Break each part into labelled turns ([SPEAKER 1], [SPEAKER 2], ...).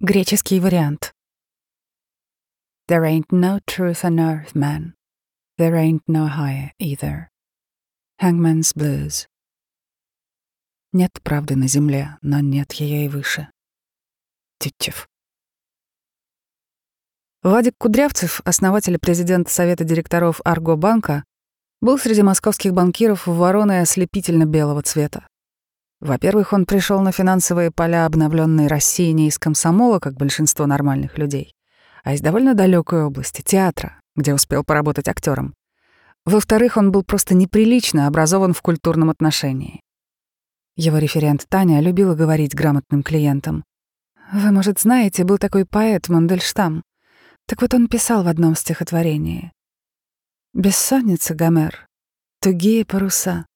[SPEAKER 1] Греческий вариант. There ain't no truth on earth, man. There ain't no higher either. Hangman's Blues. Нет правды на земле, но нет ее и выше. Тютчев. Вадик Кудрявцев, основатель и президент Совета директоров Арго банка, был среди московских банкиров вороной ослепительно-белого цвета. Во-первых, он пришел на финансовые поля обновленной России не из комсомола, как большинство нормальных людей, а из довольно далекой области, театра, где успел поработать актером. Во-вторых, он был просто неприлично образован в культурном отношении. Его референт Таня любила говорить грамотным клиентам. «Вы, может, знаете, был такой поэт Мандельштам. Так вот он писал в одном стихотворении. «Бессонница, Гомер, тугие паруса.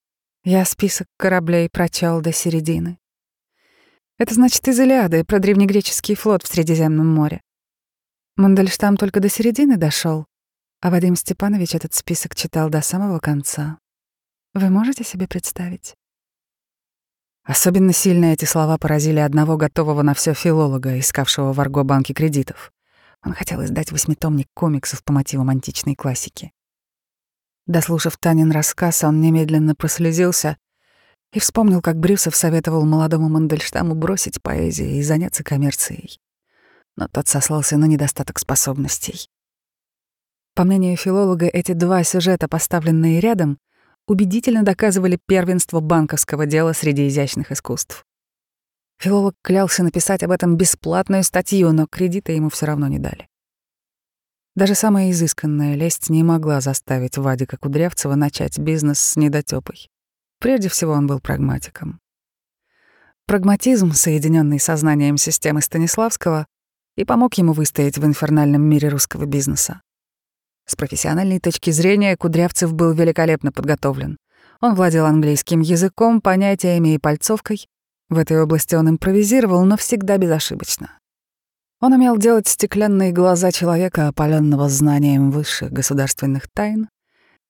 [SPEAKER 1] Я список кораблей прочел до середины». Это значит из Илиады про древнегреческий флот в Средиземном море. Мандельштам только до середины дошел, а Вадим Степанович этот список читал до самого конца. Вы можете себе представить? Особенно сильно эти слова поразили одного готового на все филолога, искавшего в Арго-банке кредитов. Он хотел издать восьмитомник комиксов по мотивам античной классики. Дослушав Танин рассказ, он немедленно прослезился и вспомнил, как Брюсов советовал молодому Мандельштаму бросить поэзию и заняться коммерцией но тот сослался на недостаток способностей. По мнению филолога, эти два сюжета, поставленные рядом, убедительно доказывали первенство банковского дела среди изящных искусств. Филолог клялся написать об этом бесплатную статью, но кредита ему все равно не дали. Даже самая изысканная лесть не могла заставить Вадика Кудрявцева начать бизнес с недотёпой. Прежде всего он был прагматиком. Прагматизм, соединенный со знанием системы Станиславского, и помог ему выстоять в инфернальном мире русского бизнеса. С профессиональной точки зрения Кудрявцев был великолепно подготовлен. Он владел английским языком, понятиями и пальцовкой. В этой области он импровизировал, но всегда безошибочно. Он умел делать стеклянные глаза человека, опаленного знанием высших государственных тайн,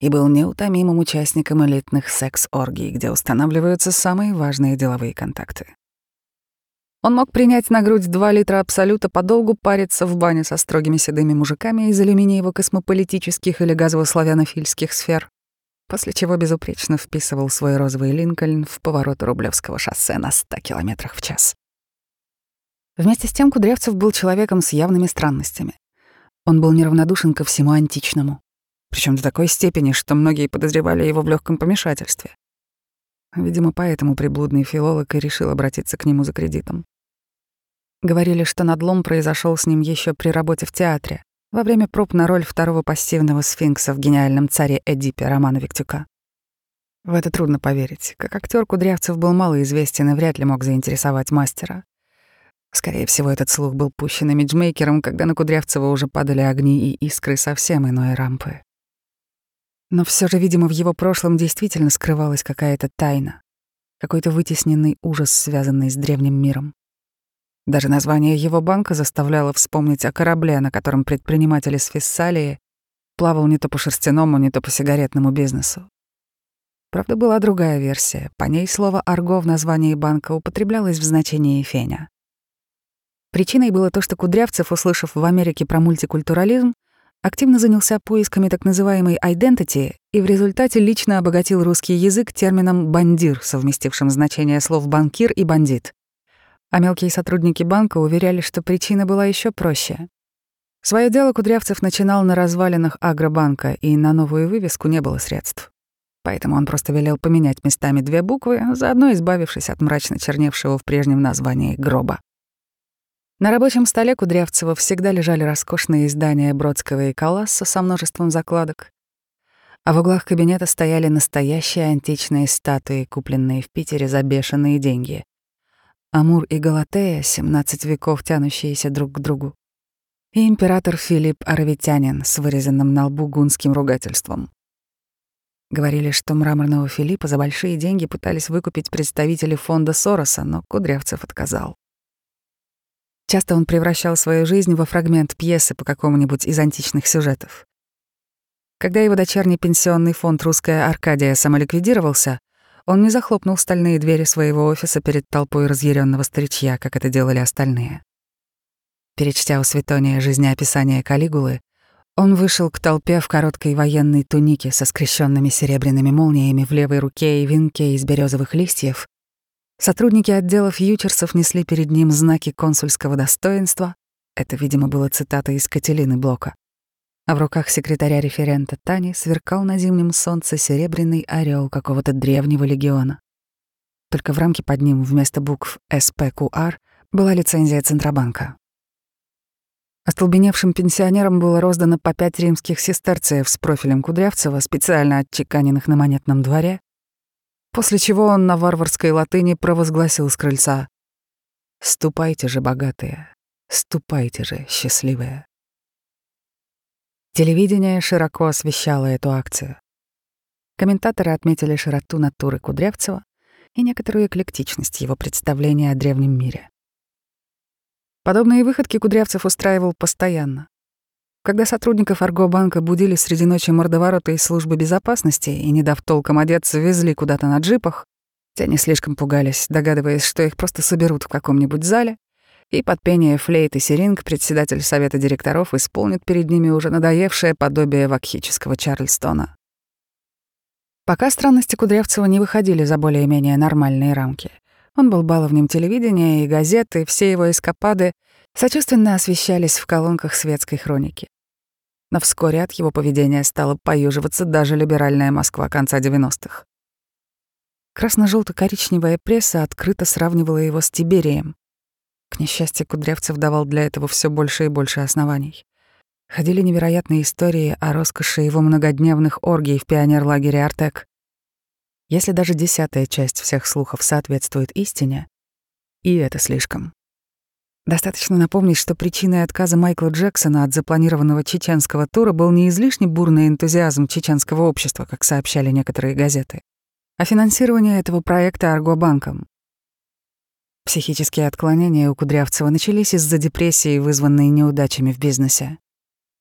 [SPEAKER 1] и был неутомимым участником элитных секс-оргий, где устанавливаются самые важные деловые контакты. Он мог принять на грудь два литра абсолюта, подолгу париться в бане со строгими седыми мужиками из алюминиево-космополитических или газово-славянофильских сфер, после чего безупречно вписывал свой розовый Линкольн в поворот Рублевского шоссе на 100 км в час. Вместе с тем Кудрявцев был человеком с явными странностями. Он был неравнодушен ко всему античному, причем до такой степени, что многие подозревали его в легком помешательстве. Видимо, поэтому приблудный филолог и решил обратиться к нему за кредитом. Говорили, что надлом произошел с ним еще при работе в театре, во время проб на роль второго пассивного сфинкса в гениальном царе Эдипе Романа Виктюка. В это трудно поверить. Как актер Кудрявцев был малоизвестен и вряд ли мог заинтересовать мастера. Скорее всего, этот слух был пущен имиджмейкером, когда на Кудрявцева уже падали огни и искры совсем иной рампы. Но все же, видимо, в его прошлом действительно скрывалась какая-то тайна, какой-то вытесненный ужас, связанный с древним миром. Даже название его банка заставляло вспомнить о корабле, на котором предприниматель из Фессалии плавал не то по шерстяному, не то по сигаретному бизнесу. Правда, была другая версия. По ней слово «арго» в названии банка употреблялось в значении «феня». Причиной было то, что Кудрявцев, услышав в Америке про мультикультурализм, активно занялся поисками так называемой identity и в результате лично обогатил русский язык термином «бандир», совместившим значение слов «банкир» и «бандит». А мелкие сотрудники банка уверяли, что причина была еще проще. Своё дело Кудрявцев начинал на развалинах Агробанка, и на новую вывеску не было средств. Поэтому он просто велел поменять местами две буквы, заодно избавившись от мрачно черневшего в прежнем названии гроба. На рабочем столе Кудрявцева всегда лежали роскошные издания Бродского и Каласса со множеством закладок, а в углах кабинета стояли настоящие античные статуи, купленные в Питере за бешеные деньги. Амур и Галатея, 17 веков тянущиеся друг к другу, и император Филипп Аравитянин с вырезанным на лбу гунским ругательством. Говорили, что мраморного Филиппа за большие деньги пытались выкупить представители фонда Сороса, но Кудрявцев отказал. Часто он превращал свою жизнь во фрагмент пьесы по какому-нибудь из античных сюжетов. Когда его дочерний пенсионный фонд «Русская Аркадия» самоликвидировался, он не захлопнул стальные двери своего офиса перед толпой разъяренного старичья, как это делали остальные. Перечтя у Светония жизнеописание Калигулы, он вышел к толпе в короткой военной тунике со скрещенными серебряными молниями в левой руке и венке из березовых листьев. Сотрудники отделов ючерсов несли перед ним знаки консульского достоинства. Это, видимо, было цитата из Кателины Блока. А в руках секретаря-референта Тани сверкал на зимнем солнце серебряный орел какого-то древнего легиона. Только в рамке под ним вместо букв СПQR была лицензия Центробанка. Остолбеневшим пенсионерам было роздано по пять римских сестерцев с профилем Кудрявцева, специально отчеканенных на монетном дворе, после чего он на варварской латыни провозгласил с крыльца «Ступайте же, богатые, ступайте же, счастливые». Телевидение широко освещало эту акцию. Комментаторы отметили широту натуры Кудрявцева и некоторую эклектичность его представления о древнем мире. Подобные выходки Кудрявцев устраивал постоянно. Когда сотрудников Аргобанка будили среди ночи мордоворота из службы безопасности и, не дав толком одеться, везли куда-то на джипах, те не слишком пугались, догадываясь, что их просто соберут в каком-нибудь зале, и под пение флейт и сиринг председатель совета директоров исполнит перед ними уже надоевшее подобие вакхического Чарльстона. Пока странности Кудрявцева не выходили за более-менее нормальные рамки. Он был баловнем телевидения и газеты, все его эскапады сочувственно освещались в колонках светской хроники. Но вскоре от его поведения стала поюживаться даже либеральная Москва конца 90-х. красно желто коричневая пресса открыто сравнивала его с Тиберием. К несчастью, Кудрявцев давал для этого все больше и больше оснований. Ходили невероятные истории о роскоши его многодневных оргий в пионерлагере «Артек». Если даже десятая часть всех слухов соответствует истине, и это слишком. Достаточно напомнить, что причиной отказа Майкла Джексона от запланированного чеченского тура был не излишне бурный энтузиазм чеченского общества, как сообщали некоторые газеты, а финансирование этого проекта Аргобанком. Психические отклонения у Кудрявцева начались из-за депрессии, вызванной неудачами в бизнесе.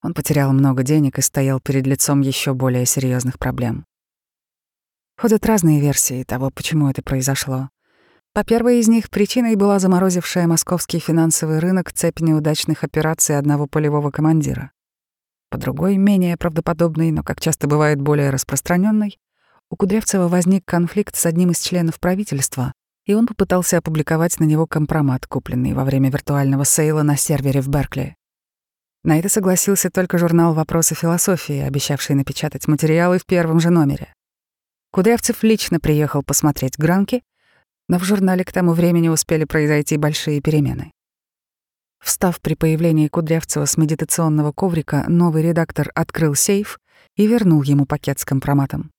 [SPEAKER 1] Он потерял много денег и стоял перед лицом еще более серьезных проблем. Ходят разные версии того, почему это произошло. По первой из них причиной была заморозившая московский финансовый рынок цепь неудачных операций одного полевого командира. По другой, менее правдоподобной, но, как часто бывает, более распространенной, у Кудрявцева возник конфликт с одним из членов правительства, и он попытался опубликовать на него компромат, купленный во время виртуального сейла на сервере в Беркли. На это согласился только журнал «Вопросы философии», обещавший напечатать материалы в первом же номере. Кудрявцев лично приехал посмотреть гранки, но в журнале к тому времени успели произойти большие перемены. Встав при появлении Кудрявцева с медитационного коврика, новый редактор открыл сейф и вернул ему пакет с компроматом.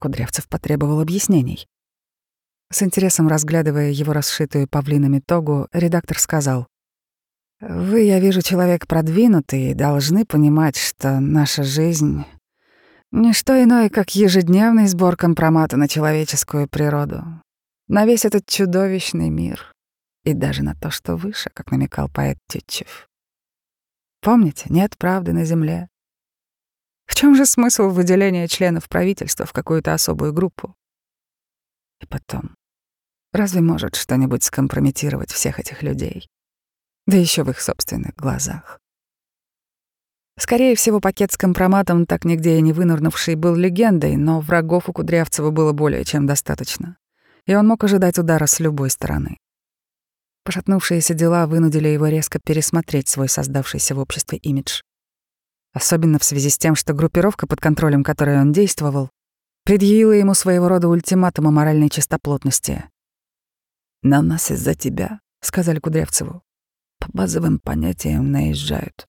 [SPEAKER 1] Кудрявцев потребовал объяснений. С интересом разглядывая его расшитую павлинами тогу, редактор сказал, «Вы, я вижу, человек продвинутый и должны понимать, что наша жизнь не что иное, как ежедневный сбор компромата на человеческую природу, на весь этот чудовищный мир и даже на то, что выше, как намекал поэт Тютчев. Помните, нет правды на земле. В чем же смысл выделения членов правительства в какую-то особую группу? И потом, разве может что-нибудь скомпрометировать всех этих людей? Да еще в их собственных глазах. Скорее всего, пакет с компроматом, так нигде и не вынырнувший, был легендой, но врагов у Кудрявцева было более чем достаточно, и он мог ожидать удара с любой стороны. Пошатнувшиеся дела вынудили его резко пересмотреть свой создавшийся в обществе имидж. Особенно в связи с тем, что группировка, под контролем которой он действовал, предъявила ему своего рода ультиматум о моральной чистоплотности. «На нас из-за тебя», — сказали Кудрявцеву, — «по базовым понятиям наезжают.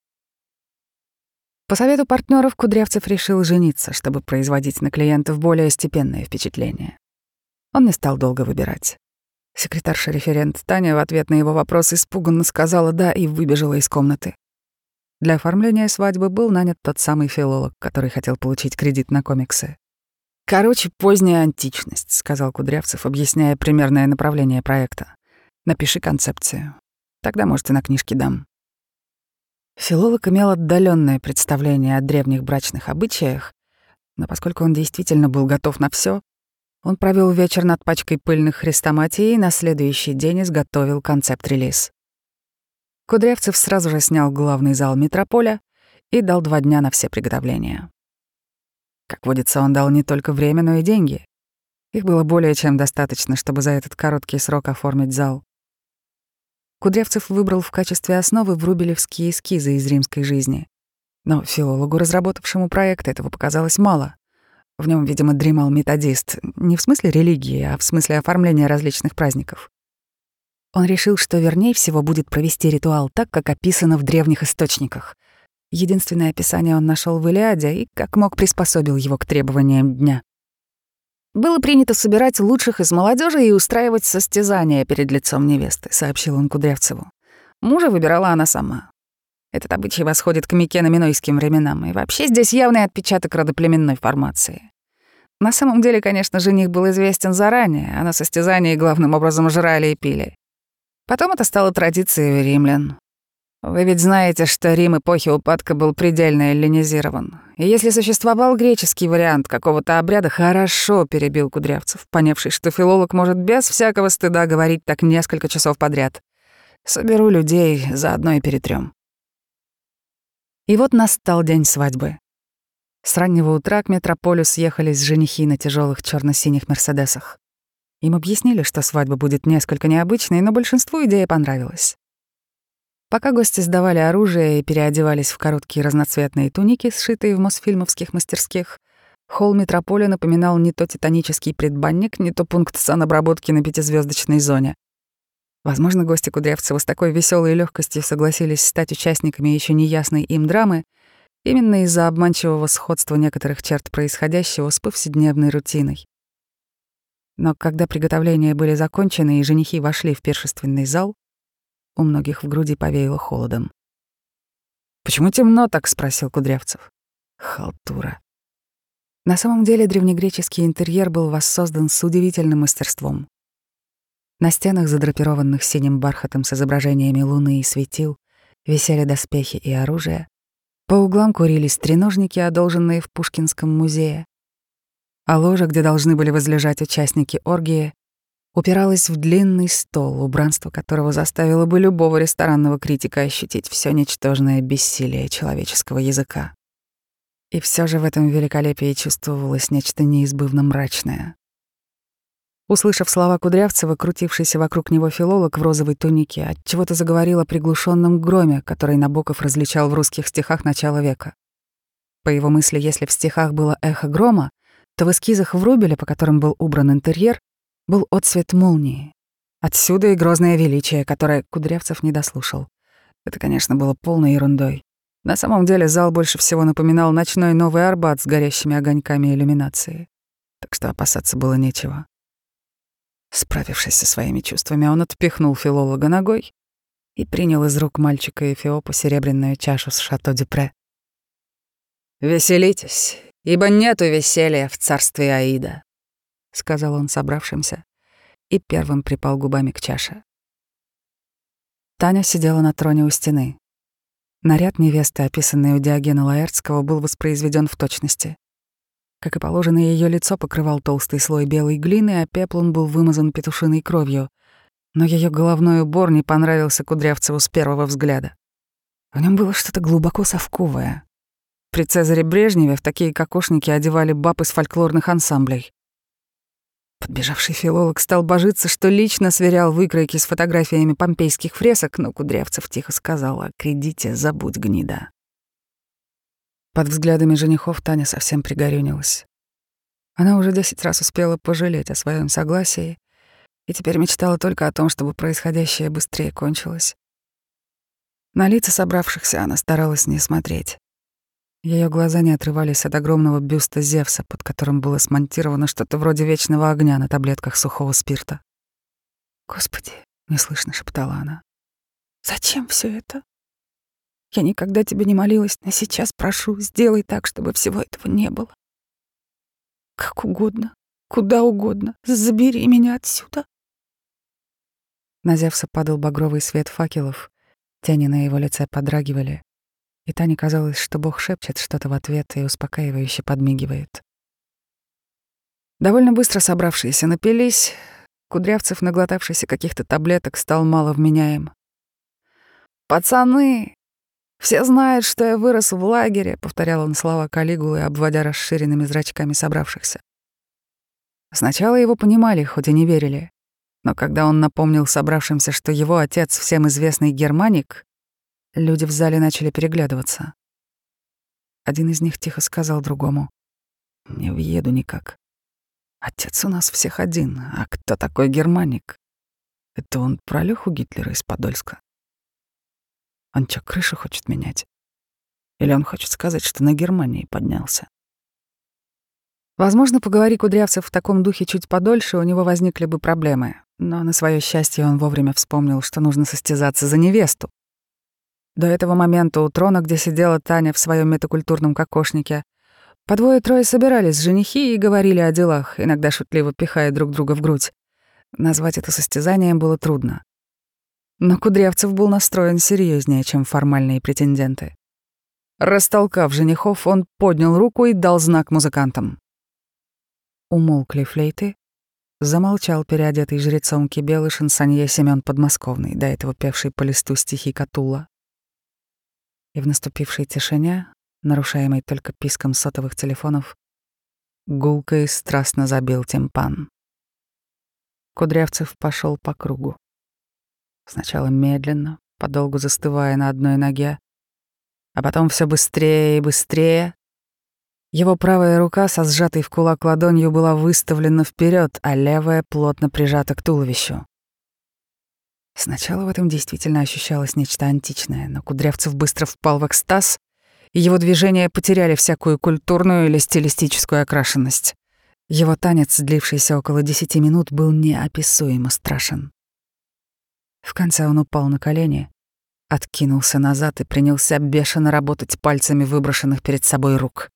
[SPEAKER 1] По совету партнеров Кудрявцев решил жениться, чтобы производить на клиентов более степенное впечатление. Он не стал долго выбирать. Секретарша-референт Таня в ответ на его вопрос испуганно сказала «да» и выбежала из комнаты. Для оформления свадьбы был нанят тот самый филолог, который хотел получить кредит на комиксы. «Короче, поздняя античность», — сказал Кудрявцев, объясняя примерное направление проекта. «Напиши концепцию. Тогда, может, и на книжке дам». Филолог имел отдаленное представление о древних брачных обычаях, но поскольку он действительно был готов на все, он провел вечер над пачкой пыльных хрестоматий и на следующий день изготовил концепт-релиз. Кудрявцев сразу же снял главный зал метрополя и дал два дня на все приготовления. Как водится, он дал не только время, но и деньги. Их было более чем достаточно, чтобы за этот короткий срок оформить зал. Кудрявцев выбрал в качестве основы врубелевские эскизы из римской жизни. Но филологу, разработавшему проект, этого показалось мало. В нем, видимо, дремал методист, не в смысле религии, а в смысле оформления различных праздников. Он решил, что вернее всего будет провести ритуал так, как описано в древних источниках. Единственное описание он нашел в Илиаде и как мог приспособил его к требованиям дня. «Было принято собирать лучших из молодежи и устраивать состязания перед лицом невесты», — сообщил он Кудрявцеву. Мужа выбирала она сама. Этот обычай восходит к микено-минойским временам, и вообще здесь явный отпечаток родоплеменной формации. На самом деле, конечно, жених был известен заранее, а на состязании главным образом жрали и пили. Потом это стало традицией римлян. Вы ведь знаете, что Рим эпохи упадка был предельно эллинизирован. И если существовал греческий вариант какого-то обряда, хорошо перебил Кудрявцев, понявший, что филолог может без всякого стыда говорить так несколько часов подряд. Соберу людей, заодно и перетрём. И вот настал день свадьбы. С раннего утра к метрополю съехались женихи на тяжелых черно синих «Мерседесах». Им объяснили, что свадьба будет несколько необычной, но большинству идея понравилась. Пока гости сдавали оружие и переодевались в короткие разноцветные туники, сшитые в мосфильмовских мастерских, холл метрополя напоминал не то титанический предбанник, не то пункт санобработки на пятизвездочной зоне. Возможно, гости Кудрявцева с такой веселой легкостью согласились стать участниками еще неясной им драмы именно из-за обманчивого сходства некоторых черт происходящего с повседневной рутиной. Но когда приготовления были закончены и женихи вошли в пиршественный зал, у многих в груди повеяло холодом. «Почему темно так?» — спросил Кудрявцев. Халтура. На самом деле древнегреческий интерьер был воссоздан с удивительным мастерством. На стенах, задрапированных синим бархатом с изображениями луны и светил, висели доспехи и оружие. По углам курились треножники, одолженные в Пушкинском музее а ложа, где должны были возлежать участники оргии, упиралась в длинный стол, убранство которого заставило бы любого ресторанного критика ощутить все ничтожное бессилие человеческого языка. И все же в этом великолепии чувствовалось нечто неизбывно мрачное. Услышав слова Кудрявцева, крутившийся вокруг него филолог в розовой тунике, от чего то заговорил о приглушенном громе, который Набоков различал в русских стихах начала века. По его мысли, если в стихах было эхо грома, то в эскизах Врубеля, по которым был убран интерьер, был отсвет молнии. Отсюда и грозное величие, которое Кудрявцев не дослушал. Это, конечно, было полной ерундой. На самом деле зал больше всего напоминал ночной Новый Арбат с горящими огоньками иллюминации. Так что опасаться было нечего. Справившись со своими чувствами, он отпихнул филолога ногой и принял из рук мальчика Эфиопа серебряную чашу с шато Дюпре. «Веселитесь, ибо нету веселья в царстве Аида», — сказал он собравшимся и первым припал губами к чаше. Таня сидела на троне у стены. Наряд невесты, описанный у Диогена Лаэртского, был воспроизведен в точности. Как и положено, ее лицо покрывал толстый слой белой глины, а пеплом был вымазан петушиной кровью. Но ее головной убор не понравился Кудрявцеву с первого взгляда. В нем было что-то глубоко совковое, при Цезаре Брежневе в такие кокошники одевали баб из фольклорных ансамблей. Подбежавший филолог стал божиться, что лично сверял выкройки с фотографиями помпейских фресок, но Кудрявцев тихо сказал о кредите «забудь, гнида». Под взглядами женихов Таня совсем пригорюнилась. Она уже десять раз успела пожалеть о своем согласии и теперь мечтала только о том, чтобы происходящее быстрее кончилось. На лица собравшихся она старалась не смотреть. Ее глаза не отрывались от огромного бюста Зевса, под которым было смонтировано что-то вроде вечного огня на таблетках сухого спирта. «Господи!» — неслышно шептала она. «Зачем все это? Я никогда тебе не молилась, но сейчас прошу, сделай так, чтобы всего этого не было. Как угодно, куда угодно, забери меня отсюда». На Зевса падал багровый свет факелов, тени на его лице подрагивали, и Тане казалось, что Бог шепчет что-то в ответ и успокаивающе подмигивает. Довольно быстро собравшиеся напились, Кудрявцев, наглотавшийся каких-то таблеток, стал мало вменяем. «Пацаны! Все знают, что я вырос в лагере», — повторял он слова Калигулы, обводя расширенными зрачками собравшихся. Сначала его понимали, хоть и не верили. Но когда он напомнил собравшимся, что его отец всем известный германик, люди в зале начали переглядываться. Один из них тихо сказал другому. «Не въеду никак. Отец у нас всех один, а кто такой германик? Это он про Лёху Гитлера из Подольска. Он чё, крышу хочет менять? Или он хочет сказать, что на Германии поднялся? Возможно, поговори Кудрявцев в таком духе чуть подольше, у него возникли бы проблемы. Но на свое счастье он вовремя вспомнил, что нужно состязаться за невесту. До этого момента у трона, где сидела Таня в своем метакультурном кокошнике, по двое-трое собирались женихи и говорили о делах, иногда шутливо пихая друг друга в грудь. Назвать это состязанием было трудно. Но Кудрявцев был настроен серьезнее, чем формальные претенденты. Растолкав женихов, он поднял руку и дал знак музыкантам. Умолкли флейты. Замолчал переодетый жрецом кибелы шансонье Семён Подмосковный, до этого певший по листу стихи Катула. И в наступившей тишине, нарушаемой только писком сотовых телефонов, гулко и страстно забил тимпан. Кудрявцев пошел по кругу. Сначала медленно, подолгу застывая на одной ноге, а потом все быстрее и быстрее, его правая рука со сжатой в кулак ладонью была выставлена вперед, а левая плотно прижата к туловищу. Сначала в этом действительно ощущалось нечто античное, но Кудрявцев быстро впал в экстаз, и его движения потеряли всякую культурную или стилистическую окрашенность. Его танец, длившийся около десяти минут, был неописуемо страшен. В конце он упал на колени, откинулся назад и принялся бешено работать пальцами выброшенных перед собой рук.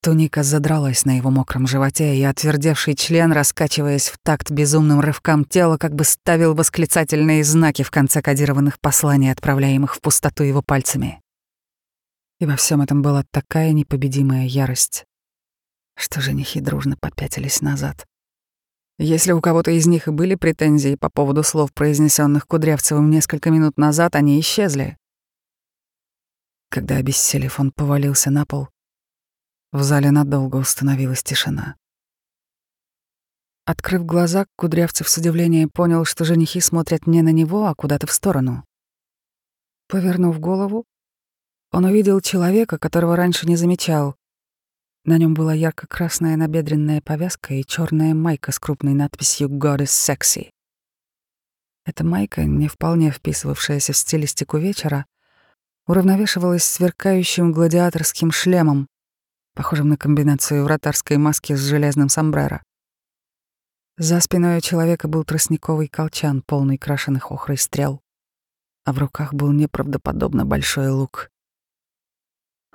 [SPEAKER 1] Туника задралась на его мокром животе, и отвердевший член, раскачиваясь в такт безумным рывкам тела, как бы ставил восклицательные знаки в конце кодированных посланий, отправляемых в пустоту его пальцами. И во всем этом была такая непобедимая ярость, что женихи дружно попятились назад. Если у кого-то из них и были претензии по поводу слов, произнесенных Кудрявцевым несколько минут назад, они исчезли. Когда обессилев он повалился на пол, в зале надолго установилась тишина. Открыв глаза, Кудрявцев с удивлением понял, что женихи смотрят не на него, а куда-то в сторону. Повернув голову, он увидел человека, которого раньше не замечал. На нем была ярко-красная набедренная повязка и черная майка с крупной надписью «God is sexy». Эта майка, не вполне вписывавшаяся в стилистику вечера, уравновешивалась сверкающим гладиаторским шлемом, похожим на комбинацию вратарской маски с железным сомбреро. За спиной у человека был тростниковый колчан, полный крашеных охрой стрел, а в руках был неправдоподобно большой лук.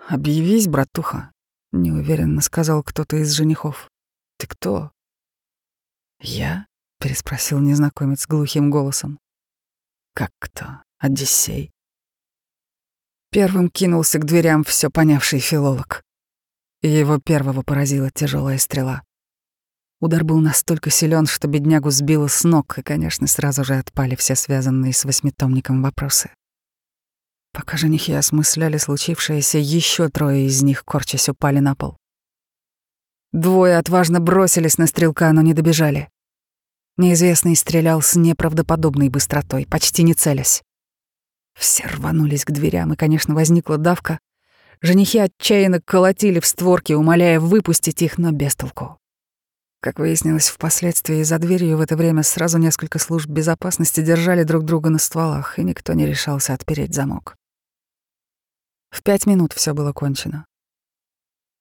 [SPEAKER 1] «Объявись, братуха», — неуверенно сказал кто-то из женихов. «Ты кто?» «Я?» — переспросил незнакомец глухим голосом. «Как кто? Одиссей?» Первым кинулся к дверям все понявший филолог и его первого поразила тяжелая стрела. Удар был настолько силен, что беднягу сбило с ног, и, конечно, сразу же отпали все связанные с восьмитомником вопросы. Пока женихи осмысляли случившееся, еще трое из них, корчась, упали на пол. Двое отважно бросились на стрелка, но не добежали. Неизвестный стрелял с неправдоподобной быстротой, почти не целясь. Все рванулись к дверям, и, конечно, возникла давка, Женихи отчаянно колотили в створки, умоляя выпустить их, но без толку. Как выяснилось впоследствии, за дверью в это время сразу несколько служб безопасности держали друг друга на стволах, и никто не решался отпереть замок. В пять минут все было кончено.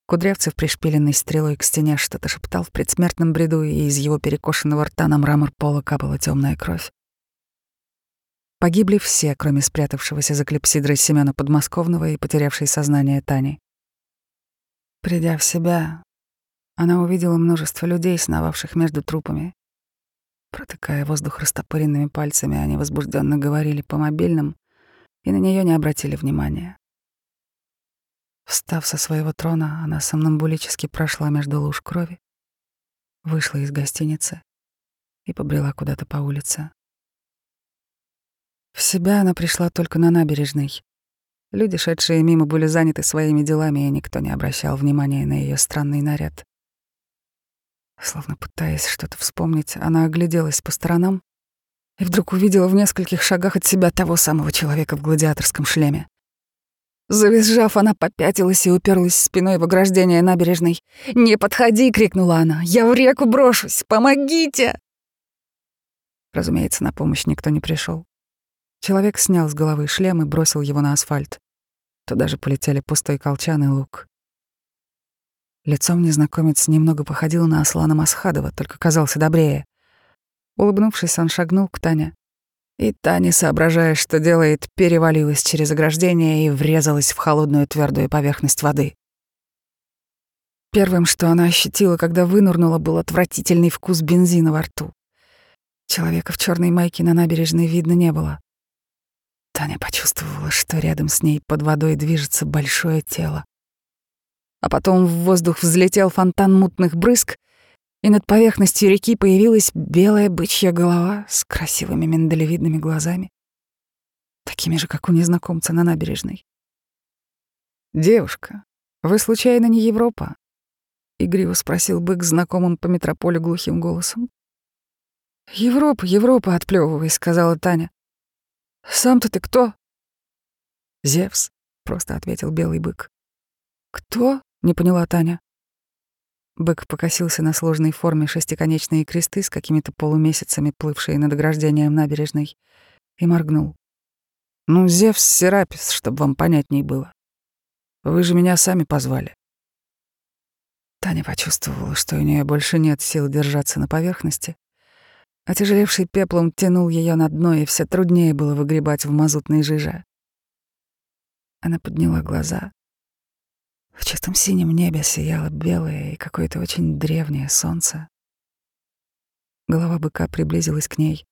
[SPEAKER 1] Кудрявцев, пришпиленный стрелой к стене, что-то шептал в предсмертном бреду, и из его перекошенного рта на мрамор пола капала темная кровь. Погибли все, кроме спрятавшегося за клепсидрой Семёна Подмосковного и потерявшей сознание Тани. Придя в себя, она увидела множество людей, сновавших между трупами. Протыкая воздух растопыренными пальцами, они возбужденно говорили по мобильным и на нее не обратили внимания. Встав со своего трона, она сомнамбулически прошла между луж крови, вышла из гостиницы и побрела куда-то по улице. В себя она пришла только на набережной. Люди, шедшие мимо, были заняты своими делами, и никто не обращал внимания на ее странный наряд. Словно пытаясь что-то вспомнить, она огляделась по сторонам и вдруг увидела в нескольких шагах от себя того самого человека в гладиаторском шлеме. Завизжав, она попятилась и уперлась спиной в ограждение набережной. «Не подходи!» — крикнула она. «Я в реку брошусь! Помогите!» Разумеется, на помощь никто не пришел. Человек снял с головы шлем и бросил его на асфальт. Туда же полетели пустой колчан и лук. Лицом незнакомец немного походил на Аслана Масхадова, только казался добрее. Улыбнувшись, он шагнул к Тане. И Таня, соображая, что делает, перевалилась через ограждение и врезалась в холодную твердую поверхность воды. Первым, что она ощутила, когда вынырнула, был отвратительный вкус бензина во рту. Человека в черной майке на набережной видно не было. Таня почувствовала, что рядом с ней под водой движется большое тело. А потом в воздух взлетел фонтан мутных брызг, и над поверхностью реки появилась белая бычья голова с красивыми миндалевидными глазами, такими же, как у незнакомца на набережной. «Девушка, вы случайно не Европа?» — игриво спросил бык знакомым по метрополе глухим голосом. «Европа, Европа, отплёвывай», — сказала Таня. «Сам-то ты кто?» «Зевс», — просто ответил белый бык. «Кто?» — не поняла Таня. Бык покосился на сложной форме шестиконечные кресты с какими-то полумесяцами, плывшие над ограждением набережной, и моргнул. «Ну, Зевс Серапис, чтобы вам понятней было. Вы же меня сами позвали». Таня почувствовала, что у нее больше нет сил держаться на поверхности. Отяжелевший пеплом тянул ее на дно, и все труднее было выгребать в мазутной жиже. Она подняла глаза в чистом синем небе сияло белое и какое-то очень древнее солнце. Голова быка приблизилась к ней.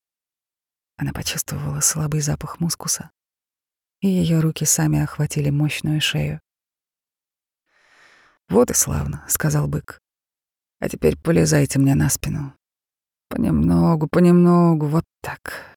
[SPEAKER 1] Она почувствовала слабый запах мускуса, и ее руки сами охватили мощную шею. «Вот и славно», — сказал бык. «А теперь полезайте мне на спину. Понемногу, понемногу, вот так».